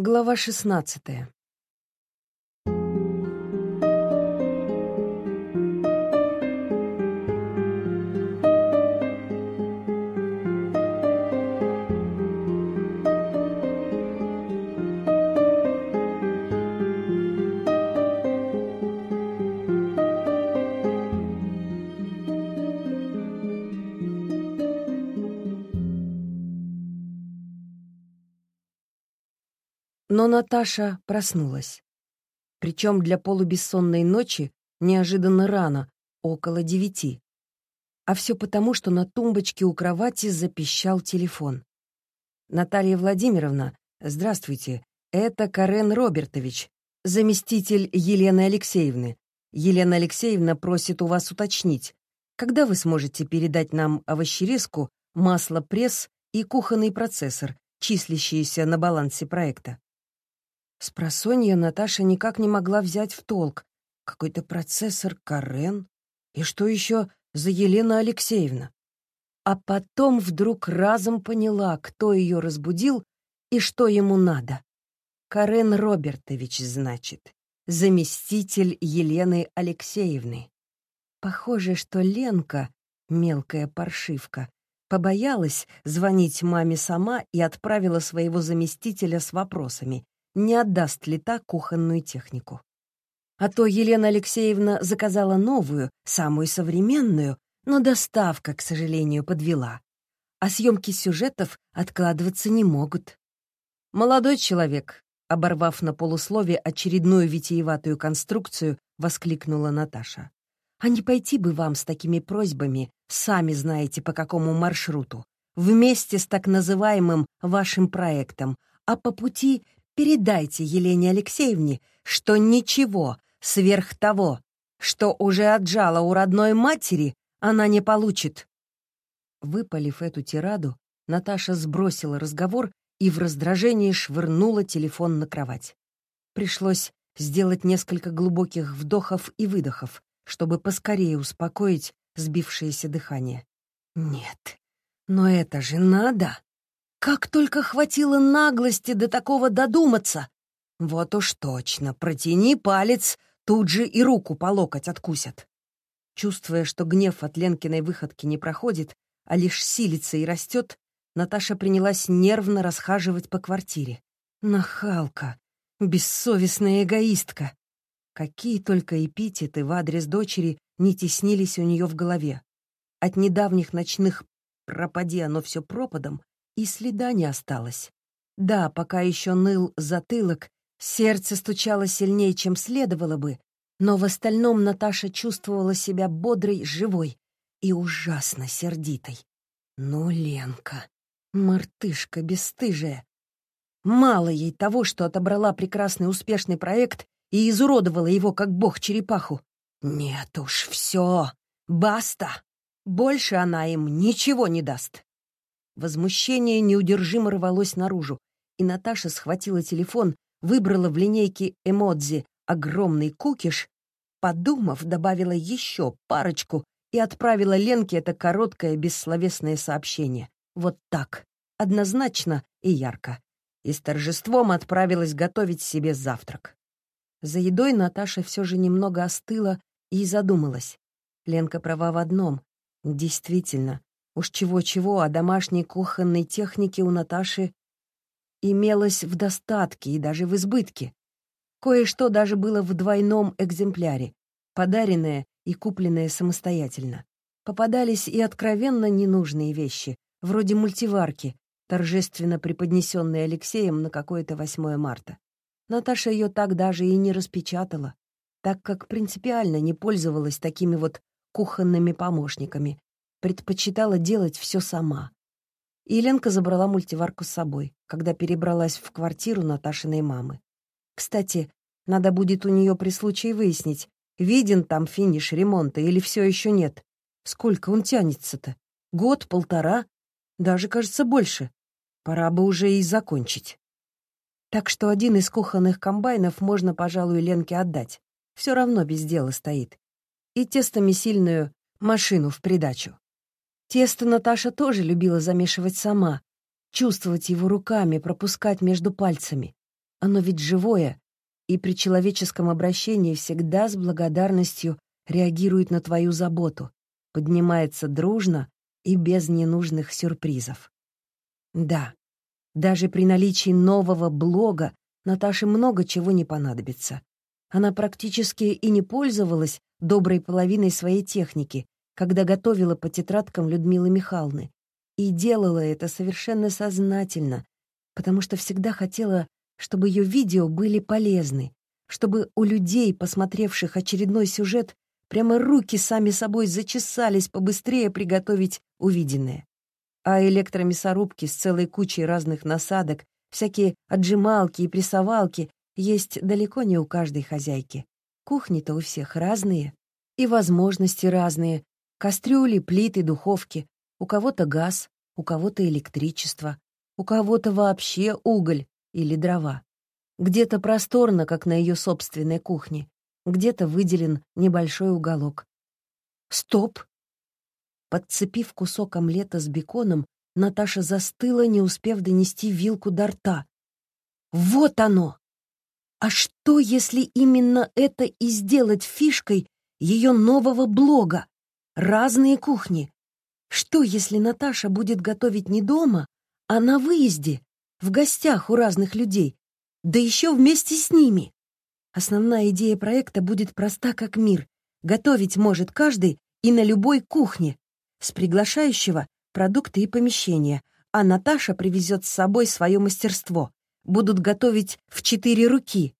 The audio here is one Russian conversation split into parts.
Глава шестнадцатая. Но Наташа проснулась. Причем для полубессонной ночи неожиданно рано, около девяти. А все потому, что на тумбочке у кровати запищал телефон. «Наталья Владимировна, здравствуйте. Это Карен Робертович, заместитель Елены Алексеевны. Елена Алексеевна просит у вас уточнить, когда вы сможете передать нам овощерезку, масло пресс и кухонный процессор, числящиеся на балансе проекта?» С просонья Наташа никак не могла взять в толк. Какой-то процессор Карен? И что еще за Елена Алексеевна? А потом вдруг разом поняла, кто ее разбудил и что ему надо. Карен Робертович, значит, заместитель Елены Алексеевны. Похоже, что Ленка, мелкая паршивка, побоялась звонить маме сама и отправила своего заместителя с вопросами, не отдаст ли та кухонную технику. А то Елена Алексеевна заказала новую, самую современную, но доставка, к сожалению, подвела. А съемки сюжетов откладываться не могут. «Молодой человек», — оборвав на полуслове очередную витиеватую конструкцию, воскликнула Наташа. «А не пойти бы вам с такими просьбами, сами знаете по какому маршруту, вместе с так называемым вашим проектом, а по пути передайте Елене Алексеевне, что ничего сверх того, что уже отжала у родной матери, она не получит». Выпалив эту тираду, Наташа сбросила разговор и в раздражении швырнула телефон на кровать. Пришлось сделать несколько глубоких вдохов и выдохов, чтобы поскорее успокоить сбившееся дыхание. «Нет, но это же надо!» Как только хватило наглости до такого додуматься! Вот уж точно, протяни палец, тут же и руку по локоть откусят. Чувствуя, что гнев от Ленкиной выходки не проходит, а лишь силится и растет, Наташа принялась нервно расхаживать по квартире. Нахалка, бессовестная эгоистка. Какие только эпитеты в адрес дочери не теснились у нее в голове. От недавних ночных «пропади оно все пропадом» и следа не осталось. Да, пока еще ныл затылок, сердце стучало сильнее, чем следовало бы, но в остальном Наташа чувствовала себя бодрой, живой и ужасно сердитой. Ну, Ленка, мартышка бесстыжая. Мало ей того, что отобрала прекрасный успешный проект и изуродовала его, как бог черепаху. Нет уж, все, баста. Больше она им ничего не даст. Возмущение неудержимо рвалось наружу, и Наташа схватила телефон, выбрала в линейке эмодзи огромный кукиш, подумав, добавила еще парочку и отправила Ленке это короткое бессловесное сообщение. Вот так, однозначно и ярко. И с торжеством отправилась готовить себе завтрак. За едой Наташа все же немного остыла и задумалась. Ленка права в одном. Действительно, Уж чего-чего, а домашней кухонной техники у Наташи имелось в достатке и даже в избытке. Кое-что даже было в двойном экземпляре, подаренное и купленное самостоятельно. Попадались и откровенно ненужные вещи, вроде мультиварки, торжественно преподнесенной Алексеем на какое-то 8 марта. Наташа ее так даже и не распечатала, так как принципиально не пользовалась такими вот кухонными помощниками, предпочитала делать все сама. И Ленка забрала мультиварку с собой, когда перебралась в квартиру Наташиной мамы. Кстати, надо будет у нее при случае выяснить, виден там финиш ремонта или все еще нет. Сколько он тянется-то? Год, полтора? Даже, кажется, больше. Пора бы уже и закончить. Так что один из кухонных комбайнов можно, пожалуй, Ленке отдать. Все равно без дела стоит. И тестомесильную машину в придачу. Тесто Наташа тоже любила замешивать сама, чувствовать его руками, пропускать между пальцами. Оно ведь живое, и при человеческом обращении всегда с благодарностью реагирует на твою заботу, поднимается дружно и без ненужных сюрпризов. Да, даже при наличии нового блога Наташе много чего не понадобится. Она практически и не пользовалась доброй половиной своей техники, когда готовила по тетрадкам Людмилы Михайловны. И делала это совершенно сознательно, потому что всегда хотела, чтобы ее видео были полезны, чтобы у людей, посмотревших очередной сюжет, прямо руки сами собой зачесались побыстрее приготовить увиденное. А электромясорубки с целой кучей разных насадок, всякие отжималки и прессовалки есть далеко не у каждой хозяйки. Кухни-то у всех разные, и возможности разные. Кастрюли, плиты, духовки. У кого-то газ, у кого-то электричество, у кого-то вообще уголь или дрова. Где-то просторно, как на ее собственной кухне, где-то выделен небольшой уголок. Стоп! Подцепив кусок омлета с беконом, Наташа застыла, не успев донести вилку до рта. Вот оно! А что, если именно это и сделать фишкой ее нового блога? Разные кухни. Что, если Наташа будет готовить не дома, а на выезде, в гостях у разных людей, да еще вместе с ними? Основная идея проекта будет проста как мир. Готовить может каждый и на любой кухне. С приглашающего продукты и помещения, а Наташа привезет с собой свое мастерство. Будут готовить в четыре руки.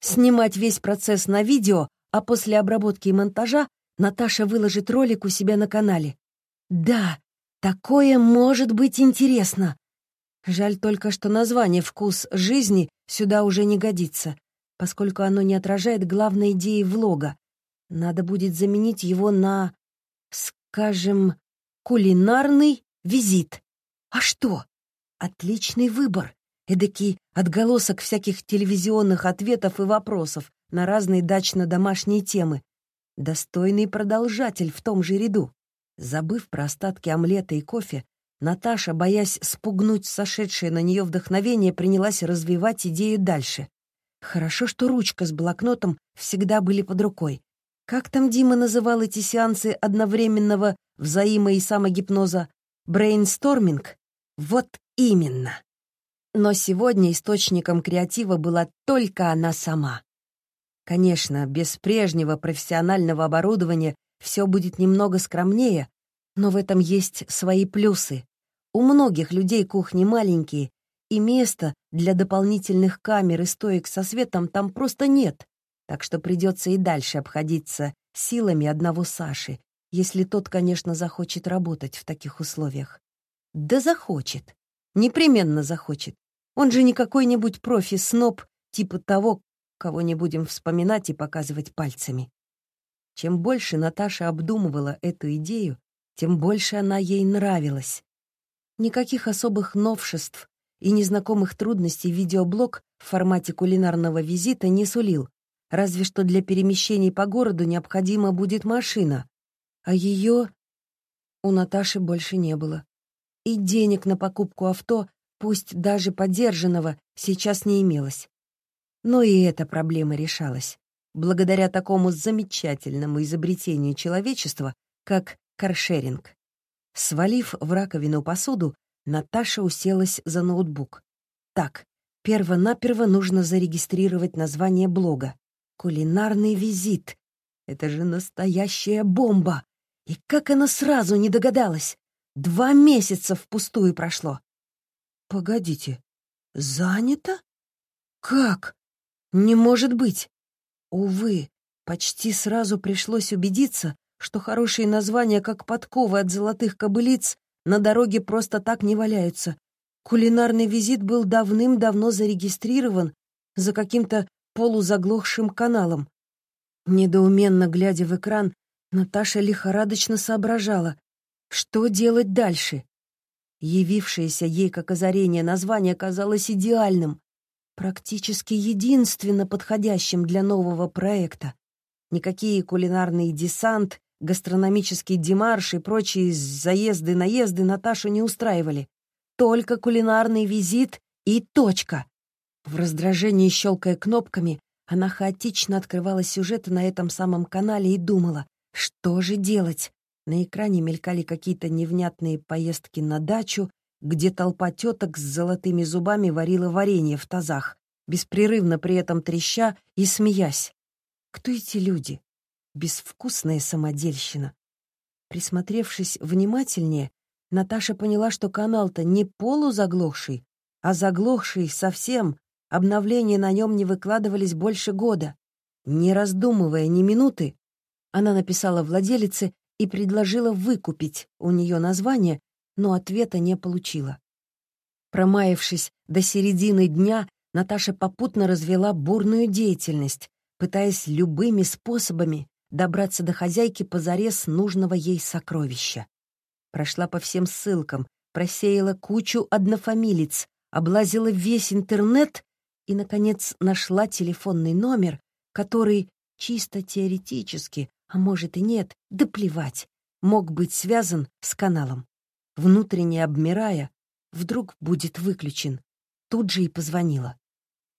Снимать весь процесс на видео, а после обработки и монтажа Наташа выложит ролик у себя на канале. Да, такое может быть интересно. Жаль только, что название «Вкус жизни» сюда уже не годится поскольку оно не отражает главной идеи влога. Надо будет заменить его на, скажем, кулинарный визит. А что? Отличный выбор. Эдакий отголосок всяких телевизионных ответов и вопросов на разные дачно-домашние темы. Достойный продолжатель в том же ряду. Забыв про остатки омлета и кофе, Наташа, боясь спугнуть сошедшее на нее вдохновение, принялась развивать идею дальше. Хорошо, что ручка с блокнотом всегда были под рукой. Как там Дима называл эти сеансы одновременного взаимо- и самогипноза? Брейнсторминг? Вот именно. Но сегодня источником креатива была только она сама. Конечно, без прежнего профессионального оборудования все будет немного скромнее, но в этом есть свои плюсы. У многих людей кухни маленькие, и места для дополнительных камер и стоек со светом там просто нет, так что придется и дальше обходиться силами одного Саши, если тот, конечно, захочет работать в таких условиях. Да захочет. Непременно захочет. Он же не какой-нибудь профи-сноб, типа того, кого не будем вспоминать и показывать пальцами. Чем больше Наташа обдумывала эту идею, тем больше она ей нравилась. Никаких особых новшеств и незнакомых трудностей видеоблог в формате кулинарного визита не сулил, разве что для перемещений по городу необходима будет машина, а ее у Наташи больше не было. И денег на покупку авто, пусть даже подержанного, сейчас не имелось. Но и эта проблема решалась, благодаря такому замечательному изобретению человечества, как каршеринг. Свалив в раковину посуду, Наташа уселась за ноутбук. Так, перво-наперво нужно зарегистрировать название блога. «Кулинарный визит». Это же настоящая бомба! И как она сразу не догадалась? Два месяца впустую прошло. Погодите, занято? Как? Не может быть. Увы, почти сразу пришлось убедиться, что хорошие названия, как подковы от золотых кобылиц, на дороге просто так не валяются. Кулинарный визит был давным-давно зарегистрирован за каким-то полузаглохшим каналом. Недоуменно глядя в экран, Наташа лихорадочно соображала, что делать дальше. Явившееся ей как озарение название казалось идеальным, практически единственно подходящим для нового проекта. Никакие кулинарный десант Гастрономический демарш и прочие заезды-наезды Наташу не устраивали. Только кулинарный визит и точка. В раздражении, щелкая кнопками, она хаотично открывала сюжеты на этом самом канале и думала, что же делать. На экране мелькали какие-то невнятные поездки на дачу, где толпа теток с золотыми зубами варила варенье в тазах, беспрерывно при этом треща и смеясь. Кто эти люди? Безвкусная самодельщина. Присмотревшись внимательнее, Наташа поняла, что канал-то не полузаглохший, а заглохший совсем, обновления на нем не выкладывались больше года. Не раздумывая ни минуты, она написала владелице и предложила выкупить у нее название, но ответа не получила. Промаявшись до середины дня, Наташа попутно развела бурную деятельность, пытаясь любыми способами добраться до хозяйки позарез нужного ей сокровища. Прошла по всем ссылкам, просеяла кучу однофамилиц, облазила весь интернет и, наконец, нашла телефонный номер, который чисто теоретически, а может и нет, да плевать, мог быть связан с каналом. Внутренне обмирая, вдруг будет выключен. Тут же и позвонила.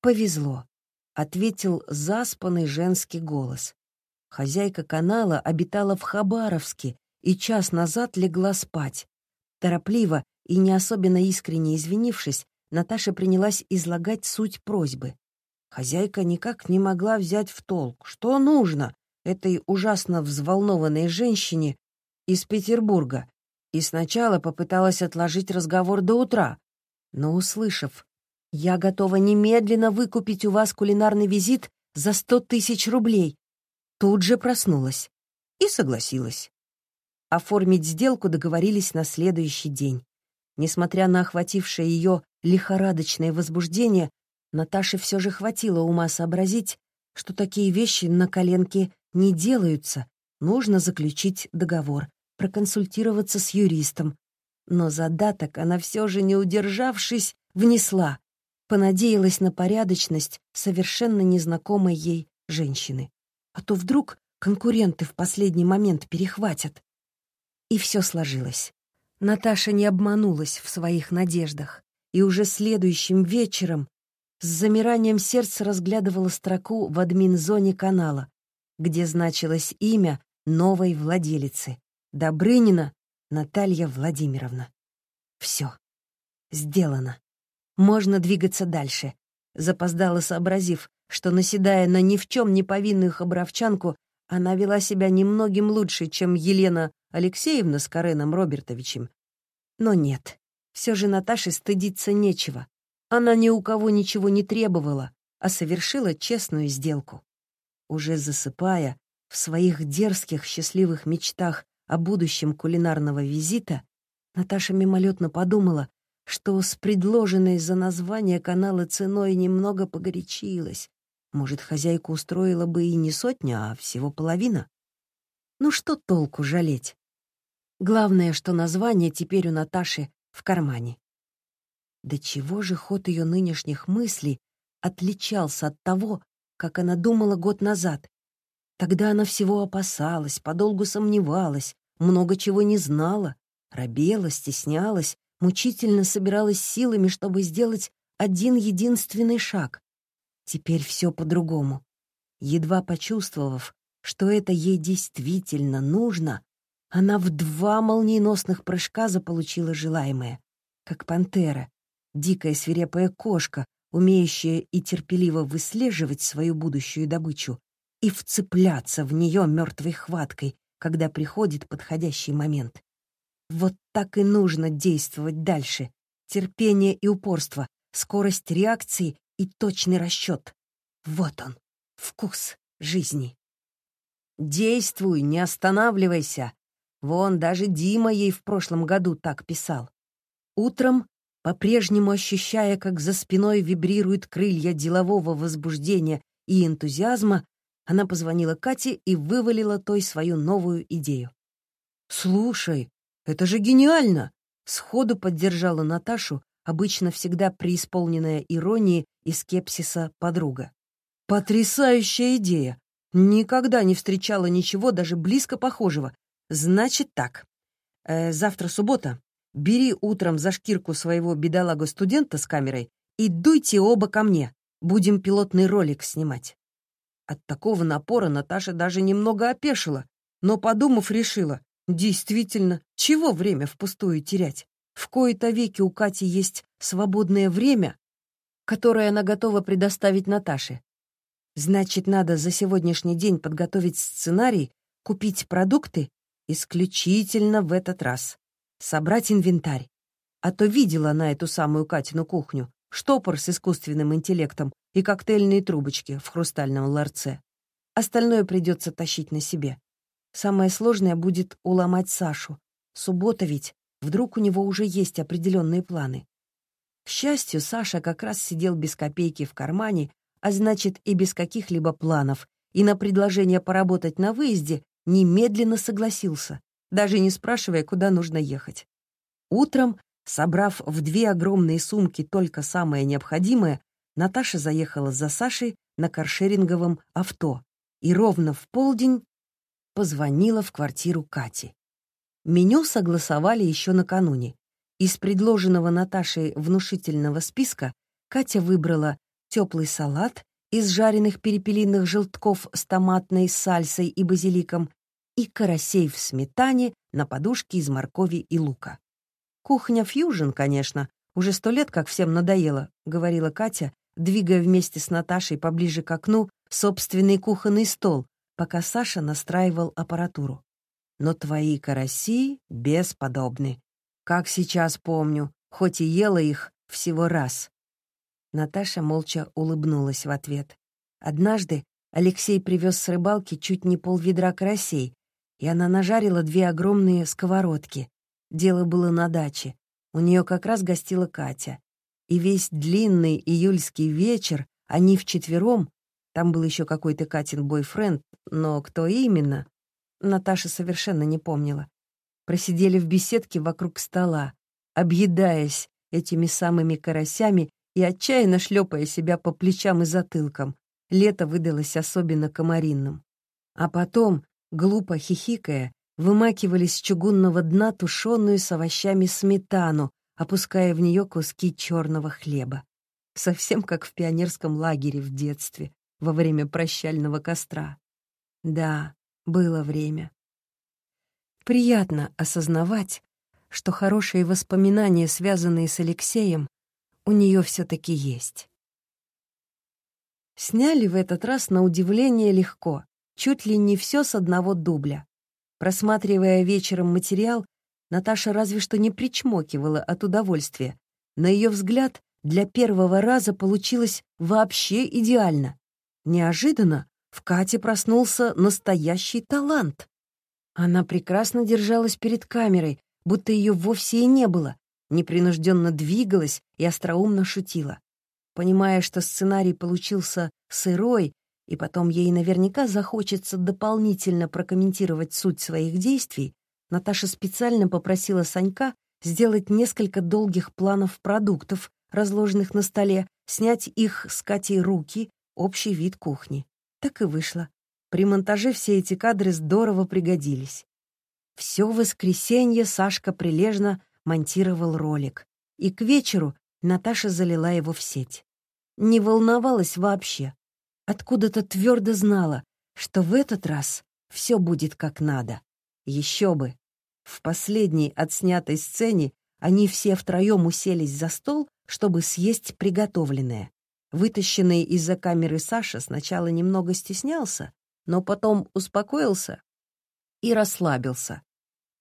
«Повезло», — ответил заспанный женский голос. Хозяйка канала обитала в Хабаровске и час назад легла спать. Торопливо и не особенно искренне извинившись, Наташа принялась излагать суть просьбы. Хозяйка никак не могла взять в толк, что нужно этой ужасно взволнованной женщине из Петербурга, и сначала попыталась отложить разговор до утра, но, услышав, «Я готова немедленно выкупить у вас кулинарный визит за сто тысяч рублей», тут же проснулась и согласилась. Оформить сделку договорились на следующий день. Несмотря на охватившее ее лихорадочное возбуждение, Наташе все же хватило ума сообразить, что такие вещи на коленке не делаются, нужно заключить договор, проконсультироваться с юристом. Но задаток она все же, не удержавшись, внесла, понадеялась на порядочность совершенно незнакомой ей женщины. А то вдруг конкуренты в последний момент перехватят. И все сложилось. Наташа не обманулась в своих надеждах, и уже следующим вечером с замиранием сердца разглядывала строку в админ-зоне канала, где значилось имя новой владелицы — Добрынина Наталья Владимировна. Все. Сделано. Можно двигаться дальше. Запоздала, сообразив, что, наседая на ни в чем не повинную хабаровчанку, она вела себя немногим лучше, чем Елена Алексеевна с Кареном Робертовичем. Но нет, все же Наташе стыдиться нечего. Она ни у кого ничего не требовала, а совершила честную сделку. Уже засыпая, в своих дерзких счастливых мечтах о будущем кулинарного визита, Наташа мимолетно подумала, что с предложенной за название канала ценой немного погорячилась, может, хозяйку устроила бы и не сотня, а всего половина? Ну что толку жалеть? Главное, что название теперь у Наташи в кармане. До чего же ход ее нынешних мыслей отличался от того, как она думала год назад? Тогда она всего опасалась, подолгу сомневалась, много чего не знала, робела, стеснялась, мучительно собиралась силами, чтобы сделать один единственный шаг. Теперь все по-другому. Едва почувствовав, что это ей действительно нужно, она в два молниеносных прыжка заполучила желаемое. Как пантера, дикая свирепая кошка, умеющая и терпеливо выслеживать свою будущую добычу и вцепляться в нее мертвой хваткой, когда приходит подходящий момент. Вот так и нужно действовать дальше. Терпение и упорство, скорость реакции и точный расчет. Вот он, вкус жизни. Действуй, не останавливайся. Вон, даже Дима ей в прошлом году так писал. Утром, по-прежнему ощущая, как за спиной вибрируют крылья делового возбуждения и энтузиазма, она позвонила Кате и вывалила той свою новую идею. «Слушай, это же гениально!» — сходу поддержала Наташу, обычно всегда преисполненная иронии и скепсиса подруга. «Потрясающая идея! Никогда не встречала ничего даже близко похожего. Значит так. Э, завтра суббота. Бери утром за шкирку своего бедолага-студента с камерой и дуйте оба ко мне. будем пилотный ролик снимать». От такого напора Наташа даже немного опешила, но, подумав, решила, действительно, чего время впустую терять? В кои-то веки у Кати есть свободное время, которое она готова предоставить Наташе. Значит, надо за сегодняшний день подготовить сценарий, купить продукты исключительно в этот раз, собрать инвентарь. А то видела она эту самую Катину кухню, штопор с искусственным интеллектом и коктейльные трубочки в хрустальном ларце. Остальное придется тащить на себе. Самое сложное будет уломать Сашу. Суббота ведь, вдруг у него уже есть определенные планы. К счастью, Саша как раз сидел без копейки в кармане, а значит и без каких-либо планов, и на предложение поработать на выезде немедленно согласился, даже не спрашивая, куда нужно ехать. Утром Собрав в две огромные сумки только самое необходимое, Наташа заехала за Сашей на каршеринговом авто и ровно в полдень позвонила в квартиру Кати. Меню согласовали еще накануне. Из предложенного Наташей внушительного списка Катя выбрала теплый салат из жареных перепелиных желтков с томатной сальсой и базиликом и карасей в сметане на подушке из моркови и лука. «Кухня фьюжн, конечно. Уже сто лет как всем надоело», — говорила Катя, двигая вместе с Наташей поближе к окну собственный кухонный стол, пока Саша настраивал аппаратуру. «Но твои караси бесподобны. Как сейчас помню, хоть и ела их всего раз». Наташа молча улыбнулась в ответ. Однажды Алексей привез с рыбалки чуть не полведра карасей, и она нажарила две огромные сковородки. Дело было на даче. У нее как раз гостила Катя. И весь длинный июльский вечер они вчетвером, там был еще какой-то Катин бойфренд, но кто именно, Наташа совершенно не помнила, просидели в беседке вокруг стола, объедаясь этими самыми карасями и отчаянно шлепая себя по плечам и затылкам. Лето выдалось особенно комаринным. А потом, глупо хихикая, вымакивали с чугунного дна тушеную с овощами сметану, опуская в нее куски черного хлеба. Совсем как в пионерском лагере в детстве, во время прощального костра. Да, было время. Приятно осознавать, что хорошие воспоминания, связанные с Алексеем, у нее все-таки есть. Сняли в этот раз на удивление легко, чуть ли не все с одного дубля. Просматривая вечером материал, Наташа разве что не причмокивала от удовольствия. На ее взгляд, для первого раза получилось вообще идеально. Неожиданно в Кате проснулся настоящий талант. Она прекрасно держалась перед камерой, будто ее вовсе и не было, непринужденно двигалась и остроумно шутила. Понимая, что сценарий получился сырой и потом ей наверняка захочется дополнительно прокомментировать суть своих действий, Наташа специально попросила Санька сделать несколько долгих планов продуктов, разложенных на столе, снять их с Катей руки, общий вид кухни. Так и вышло. При монтаже все эти кадры здорово пригодились. Все воскресенье Сашка прилежно монтировал ролик, и к вечеру Наташа залила его в сеть. Не волновалась вообще, откуда-то твердо знала, что в этот раз все будет как надо. Еще бы. В последней отснятой сцене они все втроем уселись за стол, чтобы съесть приготовленное. Вытащенный из-за камеры Саша сначала немного стеснялся, но потом успокоился и расслабился.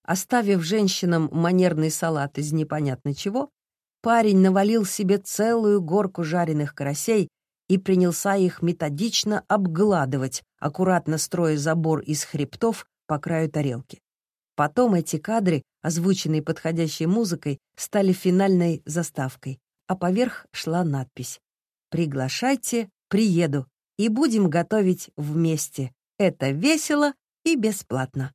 Оставив женщинам манерный салат из непонятно чего, парень навалил себе целую горку жареных карасей и принялся их методично обгладывать, аккуратно строя забор из хребтов по краю тарелки. Потом эти кадры, озвученные подходящей музыкой, стали финальной заставкой, а поверх шла надпись «Приглашайте, приеду, и будем готовить вместе. Это весело и бесплатно».